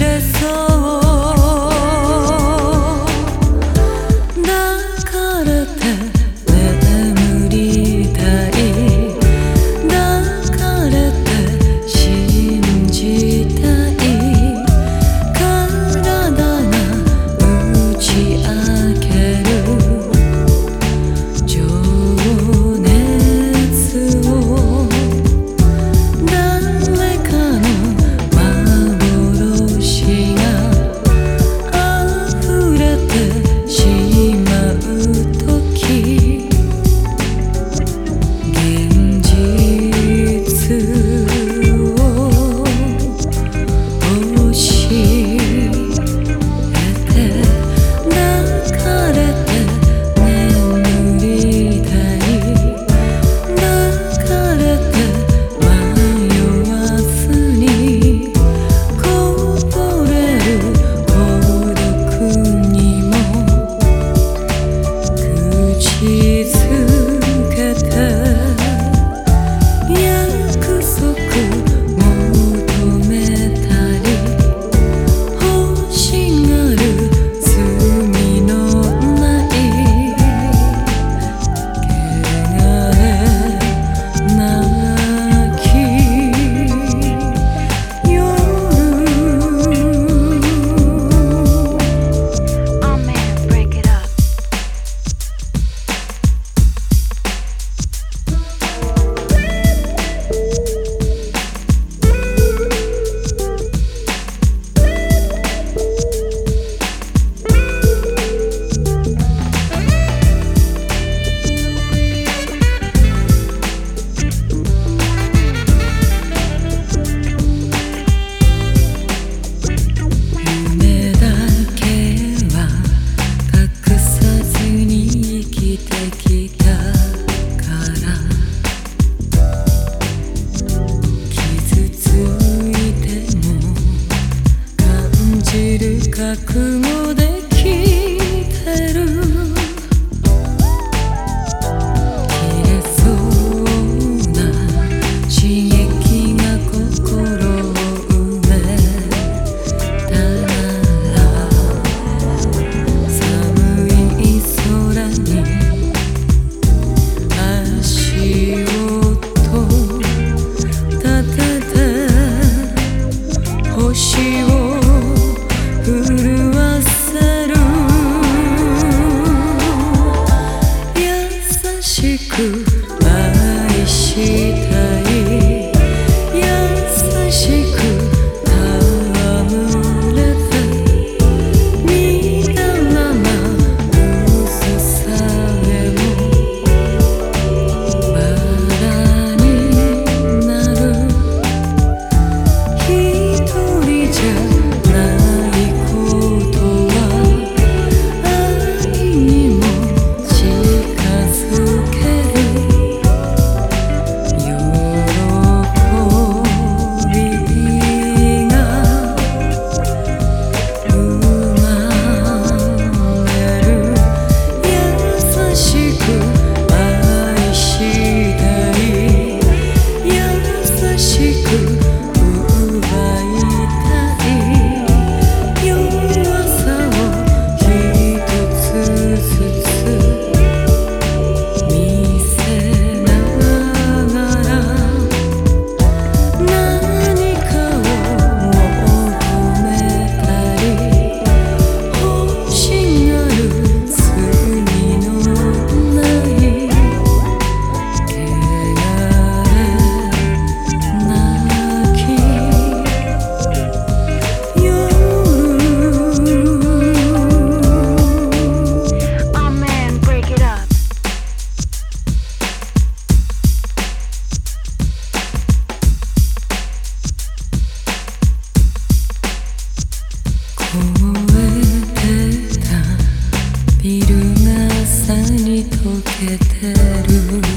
beautiful き切れそうな刺激が心を埋めたら寒い空に足をと立てて星をえてた。ビルがさに溶けてる。